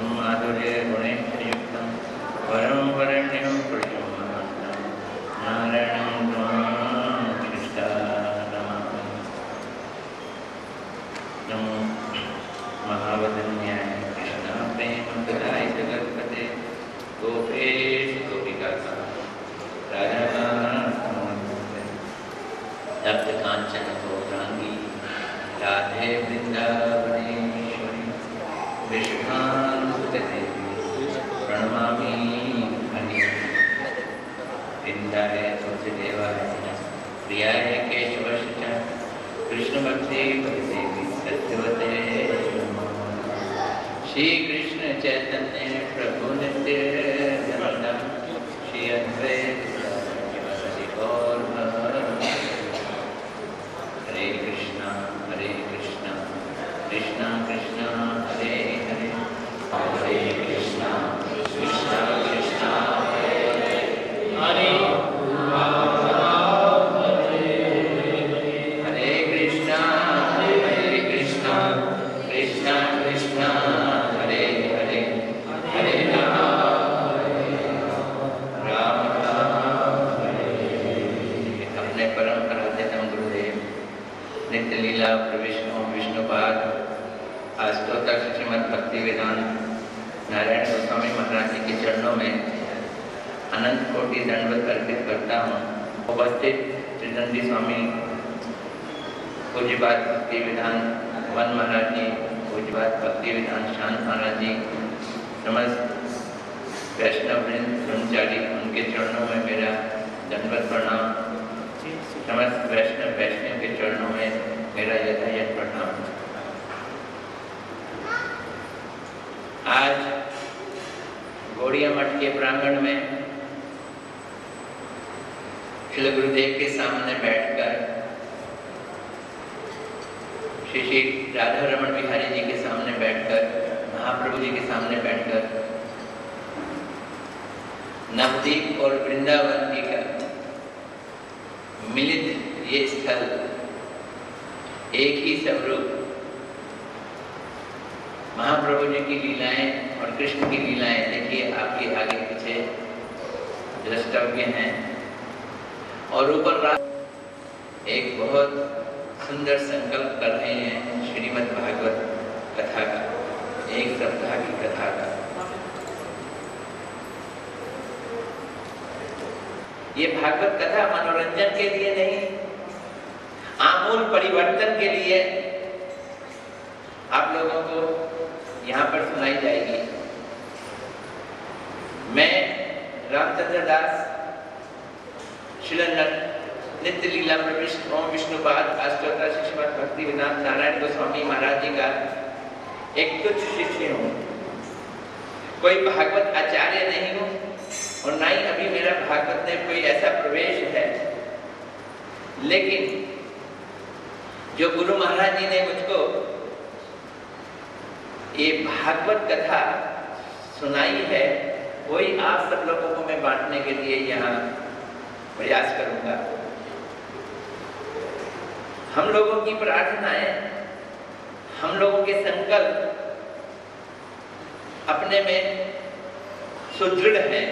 Madure Shri Krishna Chaitanya प्रभु नित्य नित्यानंद श्री अद्वैत शिवाजी गौर भक्त। हरे कृष्णा हरे कृष्णा कृष्णा कृष्णा हरे हरे हरे कृष्णा कृष्णा कृष्णा हरे हरे कृष्णा हरे कृष्णा कृष्णा कृष्णा हरे हरे हरे राम राम राम अपने परम आराध्यतम गुरुदेव नित्य लीला प्रविष्णु विष्णुपाद आस्तोतक श्रीमद भक्ति वेदांत नारायण गोस्वामी महाराज जी के चरणों में अनंत कोटि दंडवत अर्पित करता हूँ। उपस्थित त्रिदंडी स्वामी, पूज्यपाद भक्ति विधान वन महाराज जी, पूज्यपाद भक्ति विधान शांत महाराज जी, समस्त वैष्णव ब्रह्मचारी, उनके चरणों में मेरा दंडवत प्रणाम। समस्त वैष्णव वैष्णव के चरणों में मेरा यथायथ प्रणाम। आज गौड़िया मठ के प्रांगण में श्री गुरुदेव के सामने बैठकर श्री श्री राधा रमन बिहारी जी के सामने बैठकर, महाप्रभु जी के सामने बैठकर नवदीप और वृंदावन जी का मिलित ये स्थल एक ही स्वरूप महाप्रभु जी की लीलाएँ और कृष्ण की लीलाएँ देखिए, आपके आगे पीछे द्रष्टव्य हैं। और ऊपर एक बहुत सुंदर संकल्प कर रहे हैं श्रीमद् भागवत कथा का, एक सप्ताह की कथा का। ये भागवत कथा मनोरंजन के लिए नहीं, आमूल परिवर्तन के लिए। आप लोगों को यहाँ पर सुनाई जाएगी। मैं रामचंद्र दास शिलंदन नित्य लीला प्रविष्ट ओम विष्णुपाद अष्टोत्तर शिष्यपाद भक्ति विनाथ नारायण गोस्वामी महाराज जी का एक तुच्छ शिष्य हूँ। कोई भागवत आचार्य नहीं हूँ और ना ही अभी मेरा भागवत में कोई ऐसा प्रवेश है। लेकिन जो गुरु महाराज जी ने मुझको ये भागवत कथा सुनाई है, वही आप सब लोगों को मैं बांटने के लिए यहाँ प्रयास करूँगा। हम लोगों की प्रार्थनाएँ, हम लोगों के संकल्प अपने में सुदृढ़ हैं,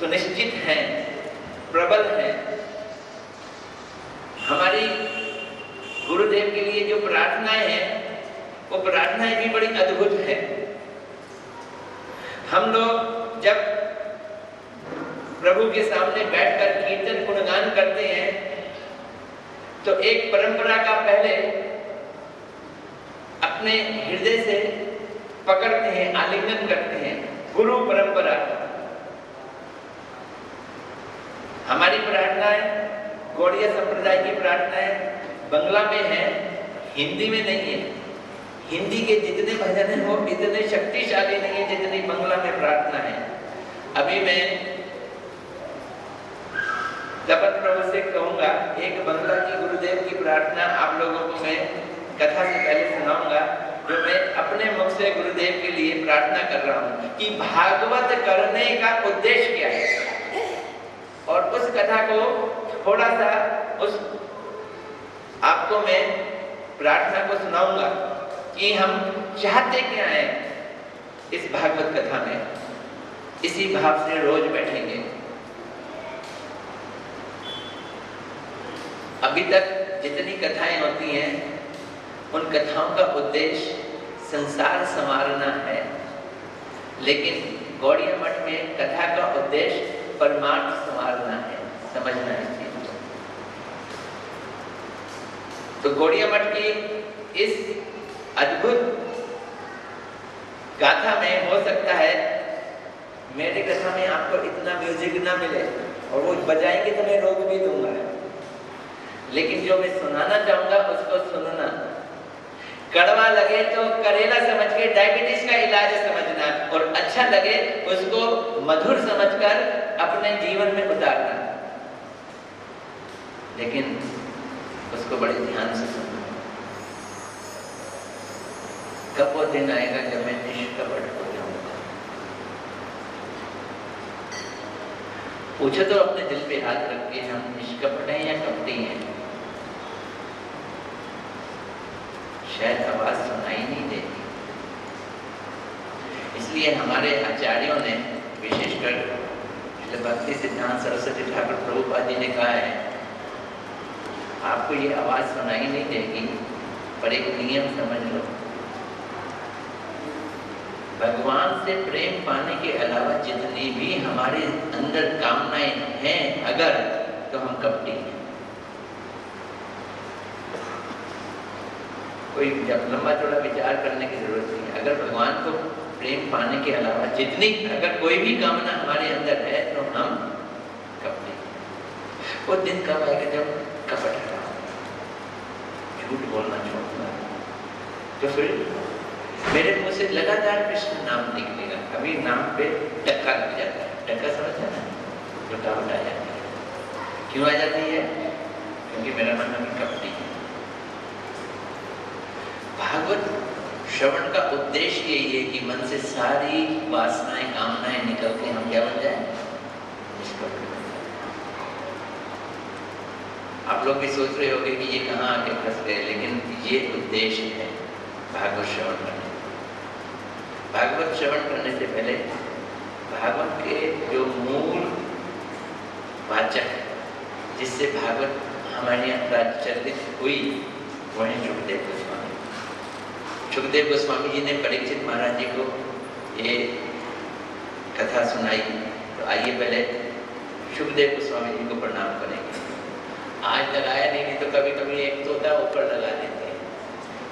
सुनिश्चित हैं, प्रबल हैं। हमारी गुरुदेव के लिए जो प्रार्थनाएँ हैं वो प्रार्थनाएँ भी बड़ी अद्भुत है। हम लोग जब प्रभु के सामने बैठकर कीर्तन, गुणगान करते हैं तो एक परंपरा का पहले अपने हृदय से पकड़ते हैं, आलिंगन करते हैं, गुरु परंपरा। हमारी प्रार्थनाएँ गौड़िया संप्रदाय की प्रार्थनाएँ बंगला में है, हिंदी में नहीं है। हिंदी के जितने भजन हैं, वो इतने शक्तिशाली नहीं है जितनी बंगला में प्रार्थना है। अभी मैं जपत प्रभु से कहूँगा, एक बंगला की गुरुदेव की प्रार्थना आप लोगों को मैं कथा से पहले सुनाऊँगा, जो मैं अपने मुख से गुरुदेव के लिए प्रार्थना कर रहा हूँ कि भागवत करने का उद्देश्य क्या है? और उस कथा को थोड़ा सा उस आपको मैं प्रार्थना को सुनाऊँगा। कि हम चाहते क्या हैं? इस भागवत कथा में, इसी भाव से रोज बैठेंगे। अभी तक जितनी कथाएँ होती हैं, उन कथाओं का उद्देश्य संसार संवारना है। लेकिन गौड़िया मठ में कथा का उद्देश्य परमार्थ संवारना है। समझना है तो गौड़िया मठ की इस अद्भुत गाथा में हो सकता है, मेरे कथा में आपको इतना म्यूज़िक ना मिले, और वो बजाएँगे तो मैं रोक भी दूँगा। लेकिन जो मैं सुनाना चाहूँगा, उसको सुनना। कड़वा लगे तो करेला समझ के डायबिटीज़ का इलाज समझना, और अच्छा लगे, उसको मधुर समझकर अपने जीवन में उतारना। लेकिन उसको बड़े ध्यान से सुनना कब वो दिन आएगा जब मैं निष्कपट हो जाऊँगा? पूछो तो अपने दिल पे हाथ रख के हम निष्कपट हैं या कपटी हैं? शायद आवाज़ सुनाई नहीं देती। इसलिए हमारे आचार्यों ने विशेषकर भक्ति सिद्धांत सरस्वती ठाकुर प्रभुपाद जी ने कहा है, आपको ये आवाज़ सुनाई नहीं देगी, पर एक नियम समझ लो। भगवान से प्रेम पाने के अलावा जितनी भी हमारे अंदर कामनाएँ हैं अगर तो हम कपटी हैं? कोई लंबा चौड़ा विचार करने की ज़रूरत नहीं है। अगर भगवान को प्रेम पाने के अलावा जितनी, अगर कोई भी कामना हमारे अंदर है तो हम कपटी वो दिन कब आएगा जब कपट झूठ बोलना छोड़ना। तो फिर मेरे मुँह से लगातार कृष्ण नाम निकलेगा। अभी नाम पे टक्का लग जाता है टक्का समझ ना? रुकावट आ जाती है। क्यों आ जाती है? क्योंकि मेरा मन अभी कपटी है। भागवत श्रवण का उद्देश्य यही है कि मन से सारी वासनाएँ, कामनाएँ निकल के हम क्या बन जाए। आप लोग भी सोच रहे होंगे कि ये कहाँ आके फंस गए, लेकिन ये उद्देश्य है भागवत श्रवण करने। भागवत श्रवण करने से पहले भागवत के जो मूल वाचक जिससे भागवत हमारे यहाँ प्रचलित हुई, वह है सुखदेव गोस्वामी। सुखदेव गोस्वामी जी ने परीक्षित महाराज जी को ये कथा सुनाई। तो आइए पहले सुखदेव गोस्वामी जी को प्रणाम करेंगे। आज लगाया नहीं तो कभी कभी एक तोता ऊपर लगा देते हैं।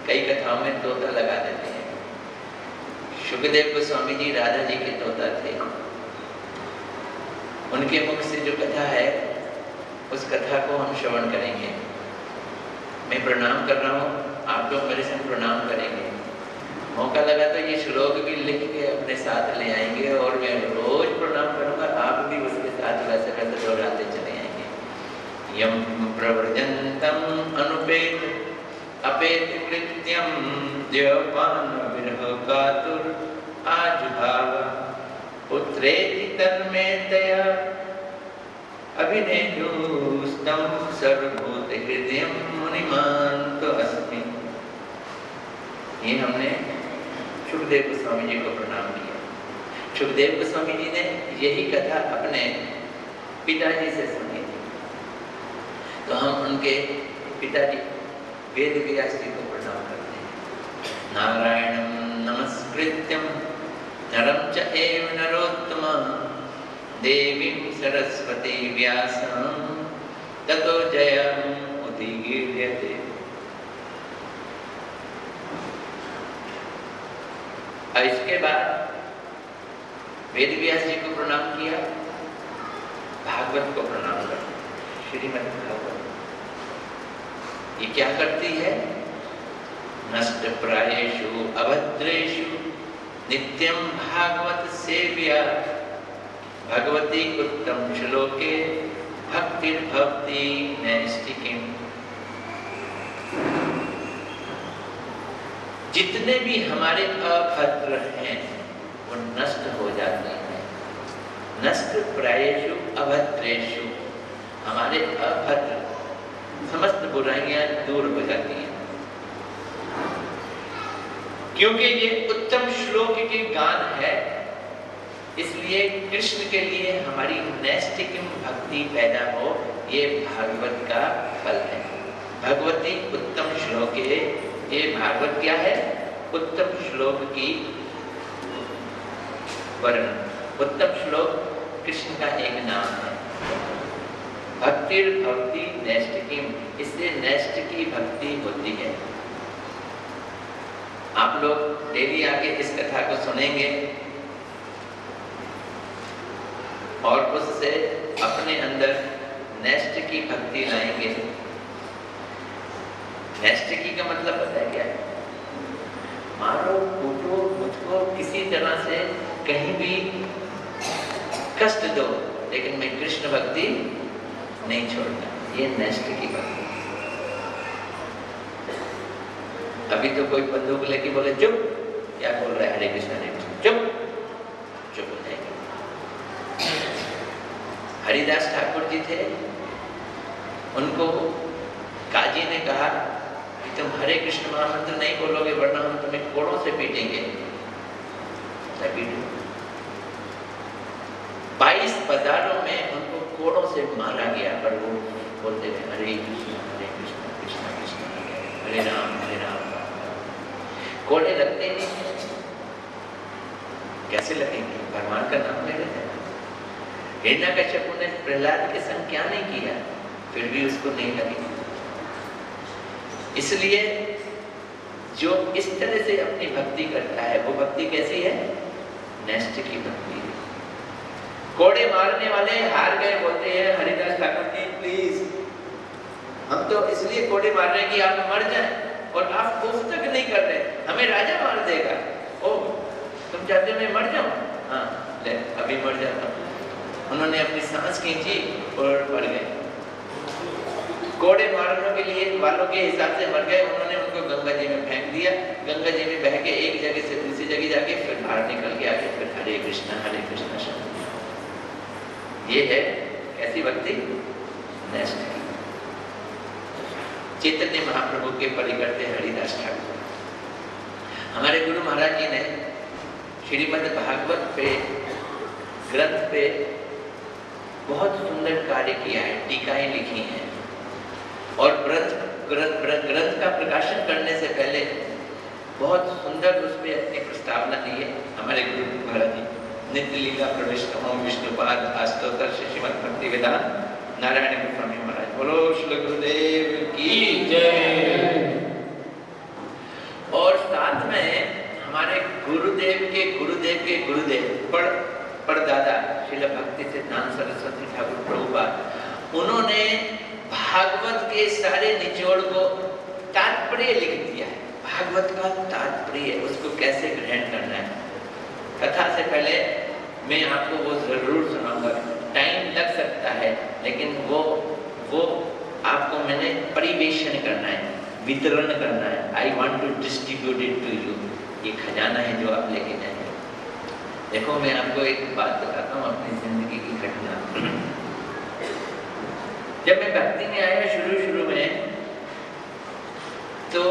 कई कथाओं में तोता लगा देते हैं। सुखदेव गोस्वामी जी राधा जी के तोता थे। उनके मुख से जो कथा है, उस कथा को हम श्रवण करेंगे। मैं प्रणाम कर रहा हूँ, आप लोग मेरे संग प्रणाम करेंगे। मौका लगा तो ये श्लोक भी लिख के अपने साथ ले आएँगे और मैं रोज प्रणाम करूँगा, आप भी उसके साथ वैसे वैसे दोहराते चले आएँगे। यम प्रव्रजंतम अनुपेत अपेत कृत्यम देवपान विरह कातुर आज भाव पुत्रेति तन्मे तया अभिनेदुस्तम सर्वभूत हृदय तो अस्मि। ये हमने सुखदेव गोस्वामी जी को प्रणाम किया। सुखदेव गोस्वामी जी ने यही कथा अपने पिताजी से सुनी थी। तो हम उनके पिताजी वेद व्यास जी को प्रणाम करते हैं। नारायणम नमस्कृत्यम नरम च एव नरोत्तम। देवीं सरस्वती व्यासं ततो जयम् उदीर्यते इसके बाद वेद व्यास जी को प्रणाम किया, भागवत को प्रणाम कर श्रीमद भागवत ये क्या करती है? नष्ट प्रायेषु अभद्रेषु नित्यम भागवत सेव्या। भगवती उत्तम श्लोके, भक्ति भक्ति नैष्टिकिम जितने भी हमारे अभद्र हैं, वो नष्ट हो जाते हैं। नष्ट प्रायेशु अभद्रेशु हमारे अभद्र समस्त बुराइयाँ दूर हो जाती हैं। क्योंकि ये उत्तम श्लोक के गान है, इसलिए कृष्ण के लिए हमारी नैष्टिक भक्ति पैदा हो, ये भागवत का फल है। भगवती उत्तम श्लोक है। ये भागवत क्या है? उत्तम श्लोक की वर्ण। उत्तम श्लोक कृष्ण का एक नाम है। भक्ति भक्ति नैष्टिकी इससे नैष्ट की भक्ति होती है। आप लोग डेली आके इस कथा को सुनेंगे और उससे अपने अंदर नेस्ट की भक्ति लाएँगे। नेस्ट की का मतलब पता है क्या? मारो, कूटो, मुझको किसी तरह से कहीं भी कष्ट दो, लेकिन मैं कृष्ण भक्ति नहीं छोड़ना ये नेस्ट की बात अभी तो कोई बंदूक लेके बोले, चुप! क्या बोल रहे हरे कृष्ण हरे कृष्ण। चुप! चुप हो जाएँगे। हरिदास ठाकुर जी थे। उनको काजी ने कहा कि तुम हरे कृष्ण महामंत्र नहीं बोलोगे, वरना हम तुम्हें कोड़ों से पीटेंगे। बाईस बाजारों में उनको कोड़ों से मारा गया, पर वो बोलते थे हरे कृष्ण हरे कृष्ण कृष्ण कृष्ण हरे राम हरे राम कोड़े लगते नहीं कैसे लगेंगे? भगवान का नाम ले रहे हैं। हिरणा कश्यप ने प्रहलाद के संग क्या नहीं किया? फिर भी उसको नहीं लगे। इसलिए जो इस तरह से अपनी भक्ति करता है, वो भक्ति कैसी है? नेस्ट की भक्ति है। कोड़े मारने वाले हार गए बोलते हैं, हरिदास ठाकुर जी, प्लीज़, हम तो इसलिए कोड़े मार रहे हैं कि आप मर जाएँ और आप तक नहीं कर रहे, हमें राजा मार देगा। ओ, तुम चाहते मैं मर जाऊँ? हाँ ले, अभी मर जाता उन्होंने अपनी सांस खींची और मर गए। कोड़े मारने के लिए वालों के हिसाब से मर गए। उन्होंने उनको गंगा जी में फेंक दिया। गंगा जी में बह के एक जगह से दूसरी जगह जाके फिर बाहर निकल के आके फिर हरे कृष्णा हरे कृष्णा शब्द ये है कैसी भक्ति चैतन्य महाप्रभु के परिकर्ते हरिदास ठाकुर। हमारे गुरु महाराज जी ने श्रीमद भागवत पे, ग्रंथ पे बहुत सुंदर कार्य किया है, टीकाएँ लिखी हैं। और ग्रंथ ग्रंथ ग्रंथ का प्रकाशन करने से पहले बहुत सुंदर उस पर अपनी प्रस्तावना दी है हमारे गुरु महाराज जी। नित्य लीला प्रवेश विष्णुपाद आस्तोतर श्रीमद भक्ति विधान नारायण स्वामी महाराज बोलो, श्री गुरुदेव की जय। और साथ में हमारे गुरुदेव के गुरुदेव के गुरुदेव, पर पर दादा श्रील भक्ति सिद्धांत सरस्वती ठाकुर प्रभुपाद, उन्होंने भागवत के सारे निचोड़ को तात्पर्य लिख दिया है। भागवत का तात्पर्य उसको कैसे ग्रहण करना है? कथा से पहले मैं आपको वो ज़रूर सुनाऊँगा। टाइम लग सकता है, लेकिन वो वो आपको मैंने परिवेशन करना है, वितरण करना है। I want to distribute it to you ये खजाना है जो आप लेके जाएँगे। देखो, मैं आपको एक बात बताता हूँ अपनी ज़िंदगी की घटना। जब मैं भक्ति में आया शुरू शुरू में तो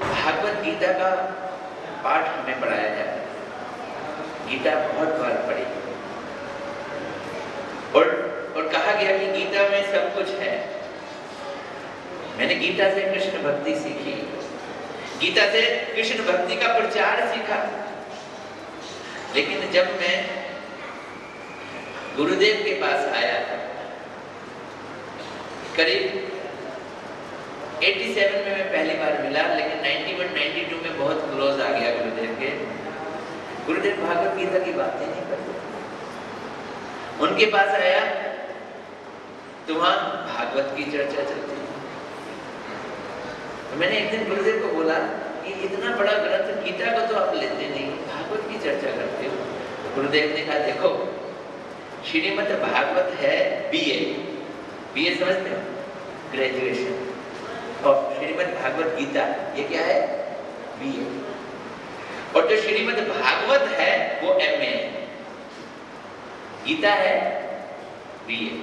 भागवत गीता का पाठ हमें पढ़ाया जाता गीता बहुत बार पढ़ी। और और कहा गया कि गीता में सब कुछ है। मैंने गीता से कृष्ण भक्ति सीखी। गीता से कृष्ण भक्ति का प्रचार सीखा। लेकिन जब मैं गुरुदेव के पास आया, करीब 87 में मैं पहली बार मिला, लेकिन 91 92 में बहुत क्लोज आ गया गुरुदेव के। गुरुदेव भागवत गीता की बातें नहीं करते। उनके पास आया तो वहाँ भागवत की चर्चा चलती। तो मैंने एक दिन गुरुदेव को बोला कि इतना बड़ा ग्रंथ गीता को तो आप लेते नहीं, भागवत की चर्चा करते हो। तो गुरुदेव ने कहा, देखो, श्रीमद भागवत है बीए बीए समझते हो? ग्रेजुएशन और श्रीमद भागवत गीता, ये क्या है? बीए और जो श्रीमद भागवत है, वो एमए है। गीता है बीए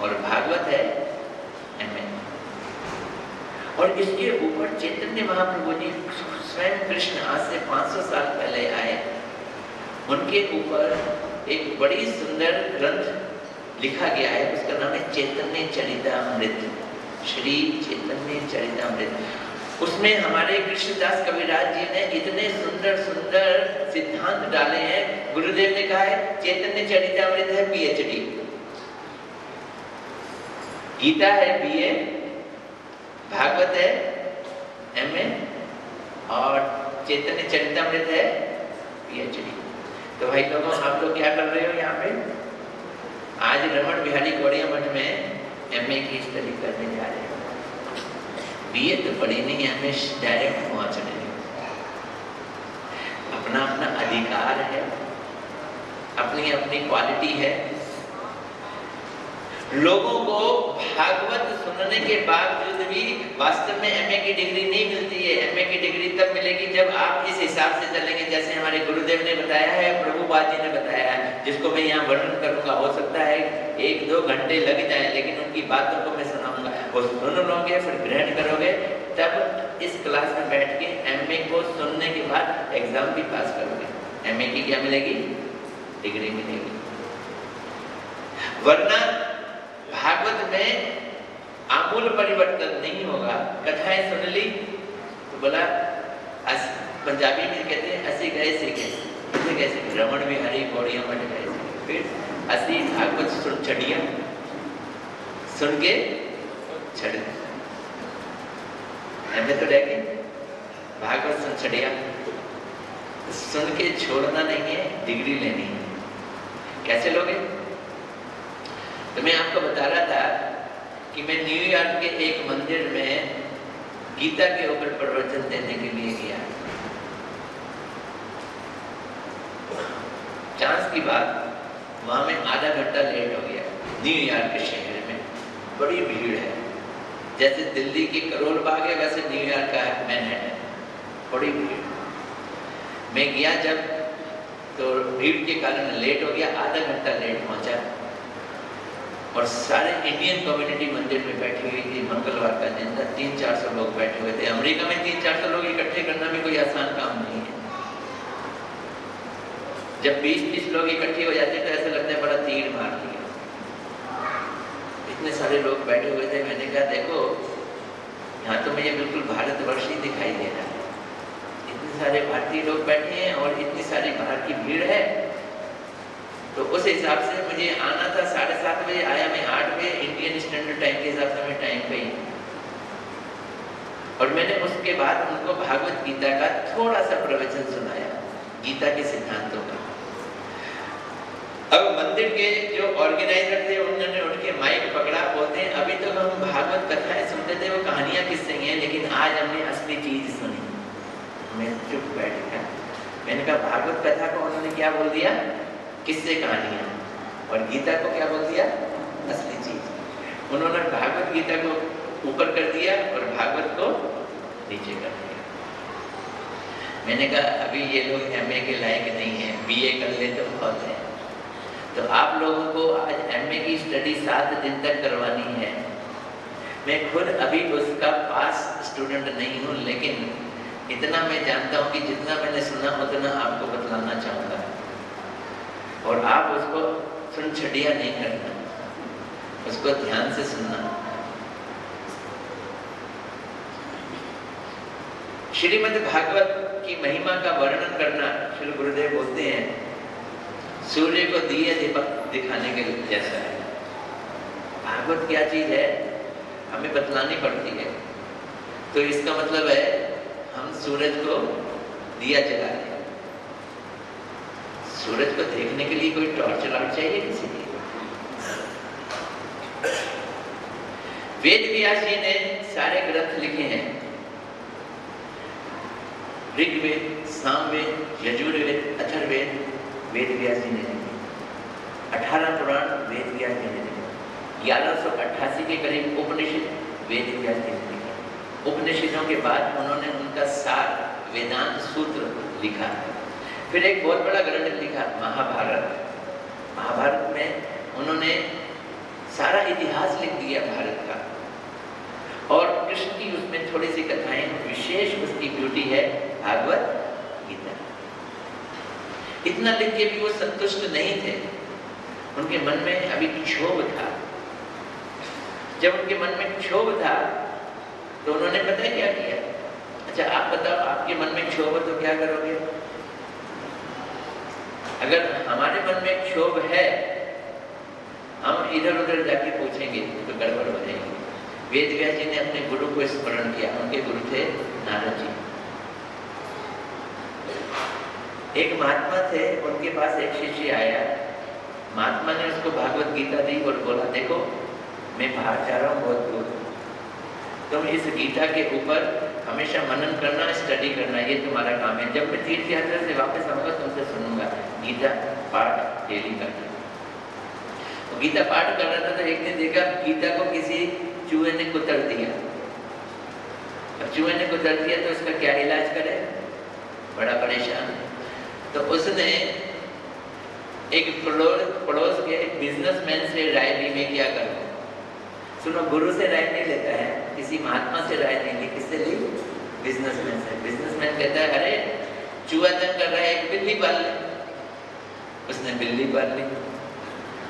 और भागवत है एमए और इसके ऊपर चैतन्य महाप्रभु जी स्वयं कृष्ण आज से 500 साल पहले आए। उनके ऊपर एक बड़ी सुंदर ग्रंथ लिखा गया है, उसका नाम है चैतन्य चरितामृत। श्री चैतन्य चरितामृत। उसमें हमारे कृष्णदास कविराज जी ने इतने सुंदर सुंदर सिद्धांत डाले हैं। गुरुदेव ने कहा है, चैतन्य चरितमृत है, पीएचडी। गीता है बीए भागवत है एमए और चैतन्य चरितमृत है, पीएचडी। तो भाई लोगों, आप लोग क्या कर रहे हो यहाँ पे? आज रमन बिहारी गौड़िया मठ में एमए की स्टडी करने जा रहे हो। बीए तो पढ़ी नहीं एमए डायरेक्ट पहुँच रहे हो अपना अपना अधिकार है, अपनी अपनी क्वालिटी है। लोगों को भागवत सुनने के बावजूद भी वास्तव में एमए की डिग्री नहीं मिलती है। एमए की डिग्री तब मिलेगी जब आप इस हिसाब से चलेंगे, जैसे हमारे गुरुदेव ने बताया है प्रभुपाद जी ने बताया है, जिसको मैं यहाँ वर्णन करूँगा। हो सकता है एक दो घंटे लग जाए, लेकिन उनकी बातों को मैं वो सुन लोगे फिर ग्रहण करोगे, तब इस क्लास में बैठ के एम को सुनने के बाद एग्ज़ाम भी पास करोगे। एम की क्या मिलेगी? डिग्री मिलेगी। वरना भागवत में आमूल परिवर्तन नहीं होगा। कथाएँ सुन ली तो बोला पंजाबी में कहते हैं, असी गए से कैसे? कैसे रमण में हरी पौड़िया मट गए फिर असी भागवत सुन चढ़िया। सुन के छड़ एम तो गए। भागवत सुन चढ़िया सुन के छोड़ना नहीं है, डिग्री लेनी है। कैसे लोगे? तो मैं आपको बता रहा था कि मैं न्यूयॉर्क के एक मंदिर में गीता के ऊपर प्रवचन देने के लिए गया। चांस की बात, वहाँ में आधा घंटा लेट हो गया न्यूयॉर्क के जैसे दिल्ली की करोल बाग है, वैसे न्यूयॉर्क का मैनहट्टन बड़ी भीड़। मैं गया जब तो भीड़ के कारण लेट हो गया, आधा घंटा लेट पहुँचा। और सारे इंडियन कम्युनिटी मंदिर में बैठी हुई थी, मंगलवार का दिन था। तीन चार सौ लोग बैठे हुए थे। अमेरिका में तीन चार सौ लोग इकट्ठे करना भी कोई आसान काम नहीं है। जब बीस तीस लोग इकट्ठे हो जाते तो ऐसा लगता है बड़ा तीर मार दिया। इतने सारे लोग बैठे हुए थे, मैंने कहा, देखो, यहाँ तो मुझे बिल्कुल भारतवर्ष ही दिखाई दे रहा है। इतने सारे भारतीय लोग बैठे हैं और इतनी सारी बाहर की भीड़ है। तो उस हिसाब से मुझे आना था, साढ़े सात बजे आया मैं आठ बजे इंडियन स्टैंडर्ड टाइम के हिसाब से मैं टाइम पे ही। और मैंने उसके बाद उनको भागवत गीता का थोड़ा सा प्रवचन सुनाया, गीता के सिद्धांतों का। अब मंदिर के जो ऑर्गेनाइजर थे, उन्होंने उठ के माइक पकड़ा, बोलते हैं, अभी तो हम भागवत कथाएँ सुनते थे, वो कहानियाँ किससे हैं? लेकिन आज हमने असली चीज़ सुनी। मैं चुप बैठ गया। मैंने कहा, भागवत कथा को उन्होंने क्या बोल दिया? किससे कहानियाँ? और गीता को क्या बोल दिया? असली चीज़। उन्होंने भागवत गीता को ऊपर कर दिया और भागवत को नीचे कर दिया। मैंने कहा, अभी ये लोग एमए के लायक नहीं है बीए कर ले तो बहुत है। तो आप लोगों को आज एमए की स्टडी सात दिन तक करवानी है। मैं खुद अभी उसका पास स्टूडेंट नहीं हूँ, लेकिन इतना मैं जानता हूँ कि जितना मैंने सुना, उतना आपको बतलाना चाहूँगा। और आप उसको सुन छटिया नहीं करना। उसको ध्यान से सुनना। श्रीमद भागवत की महिमा का वर्णन करना श्री गुरुदेव बोलते हैं सूर्य को दिए दिखाने के जैसा है। भागवत क्या चीज़ है? हमें बतलानी पड़ती है। तो इसका मतलब है, हम सूरज को दिया जला रहे सूरज को देखने के लिए कोई टॉर्च लाइट चाहिए किसी की? वेद व्यास जी ने सारे ग्रंथ लिखे हैं। ऋग्वेद, सामवेद, यजुर्वेद अथर्वेद वेद व्यास जी ने लिखे। अठारह पुराण वेद व्यास जी ने लिखे। ग्यारह सौ अट्ठासी के करीब उपनिषद वेद व्यास जी ने लिखे। उपनिषदों के बाद उन्होंने उनका सार वेदांत सूत्र लिखा। फिर एक बहुत बड़ा ग्रंथ लिखा, महाभारत। महाभारत में उन्होंने सारा इतिहास लिख दिया भारत का। और कृष्ण की उसमें थोड़ी सी कथाएँ, विशेष उसकी ब्यूटी है भागवत गीता। इतना लिख के भी वो संतुष्ट नहीं थे। उनके मन में अभी क्षोभ था। जब उनके मन में क्षोभ था तो उन्होंने पता है क्या किया? अच्छा आप बताओ, आपके मन में क्षोभ है तो क्या करोगे? अगर हमारे मन में क्षोभ है, हम इधर उधर जाके पूछेंगे तो गड़बड़ हो जाएगी। वेद व्यास जी ने अपने गुरु को स्मरण किया। उनके गुरु थे नारद जी। एक महात्मा थे, उनके पास एक शिष्य आया। महात्मा ने उसको भागवत गीता दी और बोला, देखो, मैं बाहर जा रहा हूँ, बहुत दूर तुम इस गीता के ऊपर हमेशा मनन करना स्टडी करना, ये तुम्हारा काम है। जब मैं तीर्थ यात्रा से वापस आऊँगा, तुमसे सुनूँगा। गीता पाठ डेली करना तो गीता पाठ कर रहा था तो एक दिन देखा, गीता को किसी चूहे ने कुतर दिया। अब चूहे ने कुतर दिया तो उसका क्या इलाज करे? बड़ा परेशान। तो उसने एक पड़ोस के बिजनेसमैन से राय ली, में क्या करूँ? सुनो, गुरु से राय नहीं लेता है, किसी महात्मा से राय नहीं ली किससे ली? बिजनेसमैन से। बिजनेसमैन कहता है, अरे, चूहा तंग कर रहा है, एक बिल्ली पाल ले। उसने बिल्ली पाल ली।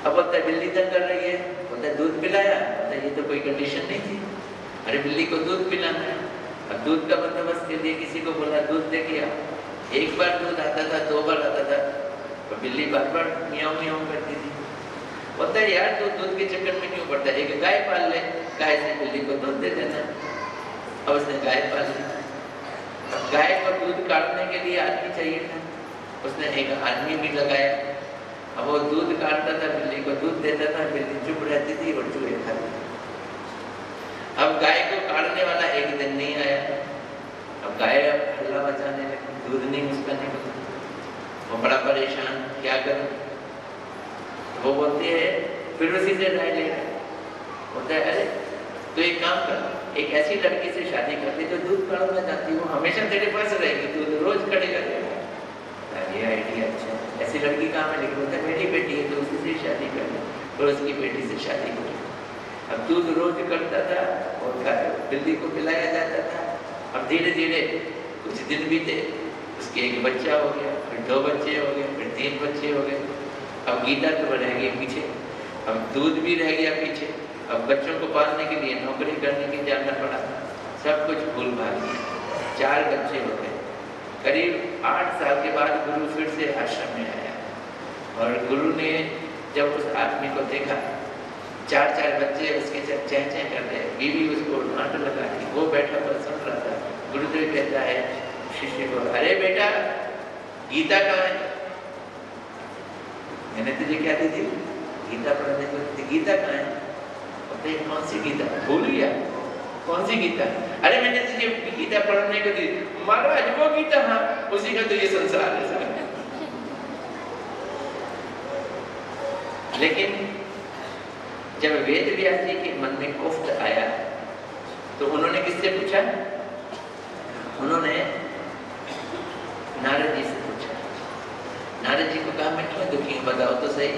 अब बोलता बिल्ली तंग कर रही है? बोलता दूध पिलाया? बोलता ये तो कोई कंडीशन नहीं थी। अरे, बिल्ली को दूध पिलाना है। अब दूध का बंदोबस्त के लिए किसी को बोला, दूध दे किया एक बार दूध आता था, दो बार आता था। तो बिल्ली बार बार मियाँ मियाँ करती थी। बोलता है, यार तो दूध के चक्कर में क्यों पड़ता है? एक गाय पाल ले, गाय से बिल्ली को दूध दे देना। अब उसने गाय पाल ली। गाय को दूध काटने के लिए आदमी चाहिए था। उसने एक आदमी भी लगाया। अब वो दूध काटता था, बिल्ली को दूध देता था, बिल्ली चुप रहती थी और चूहे खाती थी। अब गाय को काटने वाला एक दिन नहीं आया। अब गाय हल्ला बचाने लगी दूध नहीं उसका नहीं वो बड़ा परेशान, क्या करूँ? वो बोलती है, फिर उसी से राय ले। बोलता है, अरे तो एक काम कर, एक ऐसी लड़की से शादी कर ली जो दूध कड़ाना चाहती वो हमेशा तेरे पास रहेगी तो रोज खड़े कर आइडिया अच्छा ऐसी लड़की कहाँ है लेकिन बोलता मेरी बेटी है तो उसी से शादी कर ली, और उसकी बेटी से शादी कर अब दूध रोज करता था और बिल्ली को पिलाया जाता था। अब धीरे धीरे कुछ दिन बीते, उसके एक बच्चा हो गया, फिर दो बच्चे हो गए, फिर तीन बच्चे हो गए। अब गीता तो रह गई पीछे, अब दूध भी रह गया पीछे। अब बच्चों को पालने के लिए, नौकरी करने के लिए जाना पड़ा। सब कुछ भूल भाग गया। चार बच्चे हो गए। करीब आठ साल के बाद गुरु फिर से आश्रम में आया। और गुरु ने जब उस आदमी को देखा चार चार बच्चे उसके चह चह कर रहे हैं। बीवी उसको डांट लगा रही वो बैठा हुआ सुन रहा था। गुरुदेव कहता है, शिष्य को, अरे बेटा, गीता कहाँ है? मैंने तुझे क्या दी थी? गीता पढ़ने को गीता कहाँ है? बोलते कौन सी गीता? भूल गया। कौन सी गीता? अरे मैंने तुझे गीता पढ़ने को दी महाराज, वो गीता हाँ उसी का तो ये संसार है लेकिन जब वेद व्यास जी के मन में कुफ्त आया तो उन्होंने किससे पूछा? उन्होंने नारद जी से पूछा। नारद जी को कहा, मैं क्यों दुखी हूँ? बताओ तो सही।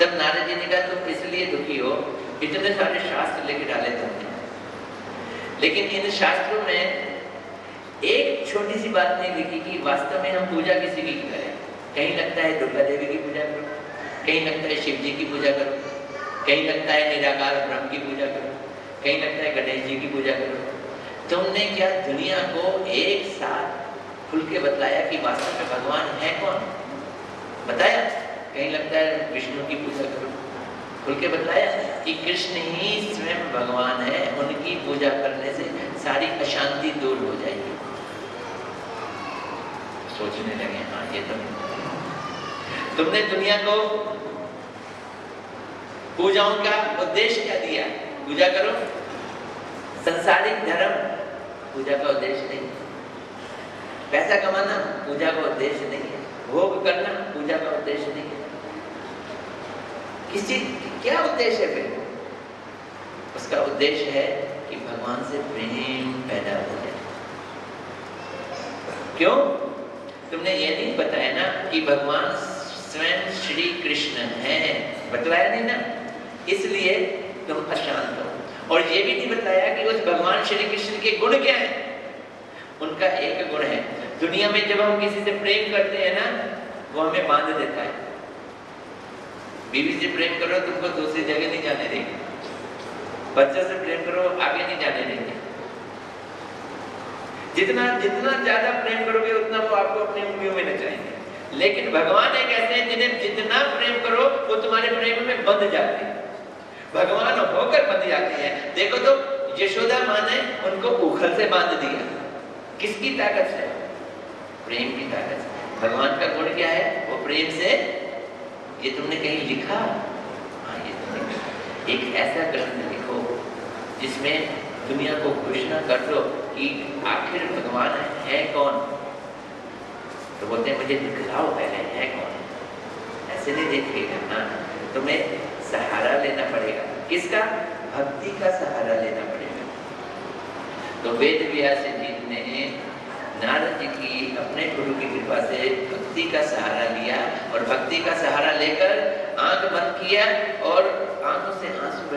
तब नारद जी ने कहा, तुम इसलिए दुखी हो? इतने सारे शास्त्र लेके डाले तुमने। लेकिन इन शास्त्रों में एक छोटी सी बात नहीं लिखी कि वास्तव में हम पूजा किसी की करें। कहीं लगता है दुर्गा देवी की पूजा करो। कहीं लगता है शिव जी की पूजा करो, कहीं लगता है निराकार ब्रह्म की पूजा करो, कहीं लगता है गणेश जी की पूजा करो। तुमने क्या दुनिया को एक साथ खुल के बतलाया कि वास्तव में भगवान है कौन? बताया? कहीं लगता है विष्णु की पूजा करो। खुल के बतलाया कि कृष्ण ही स्वयं भगवान है, उनकी पूजा करने से सारी अशांति दूर हो जाएगी। सोचने लगे हाँ ये तो तुमने दुनिया को पूजाओं का उद्देश्य क्या दिया? पूजा करो। संसारिक धर्म, पूजा का उद्देश्य नहीं। है पैसा कमाना, पूजा का उद्देश्य नहीं है। भोग करना, पूजा का उद्देश्य नहीं है। किसी क्या उद्देश्य है फिर? उसका उद्देश्य है कि भगवान से प्रेम पैदा हो जाए। क्यों? तुमने ये नहीं बताया ना कि भगवान स्वयं श्री कृष्ण है। बतलाया नहीं ना? इसलिए तुम अशांत हो। और ये भी नहीं बताया कि उस भगवान श्री कृष्ण के गुण क्या है? उनका एक गुण है। दुनिया में जब हम किसी से प्रेम करते हैं ना, वो हमें बाँध देता है। बीवी से प्रेम करो, तुमको दूसरी जगह नहीं जाने देंगे। बच्चों से प्रेम करो, आगे नहीं जाने देंगे। जितना जितना ज़्यादा प्रेम करोगे, उतना वो आपको अपनी उंगलियों में न नचाएँगे लेकिन भगवान एक ऐसे हैं जिन्हें जितना प्रेम करो वो तुम्हारे प्रेम में बंध जाते हैं भगवान होकर बंध जाते हैं। देखो तो यशोदा माँ ने उनको उखल से बाँध दिया। किसकी ताकत से प्रेम की ताकत से भगवान का गुण क्या है? वो प्रेम से, ये तुमने कहीं लिखा? हाँ ये तुमने एक ऐसा ग्रंथ लिखो, जिसमें दुनिया को घोषणा कर दो कि आखिर भगवान है कौन? तो बोलते हैं, मुझे दिखलाओ पहले, है कौन? ऐसे नहीं देखिएगा हाँ तुम्हें सहारा लेना पड़ेगा। किसका? भक्ति का सहारा लेना पड़ेगा। तो वेद व्यास जी ने नारद जी की अपने गुरु की कृपा से भक्ति का सहारा लिया और भक्ति का सहारा लेकर आँख बंद किया और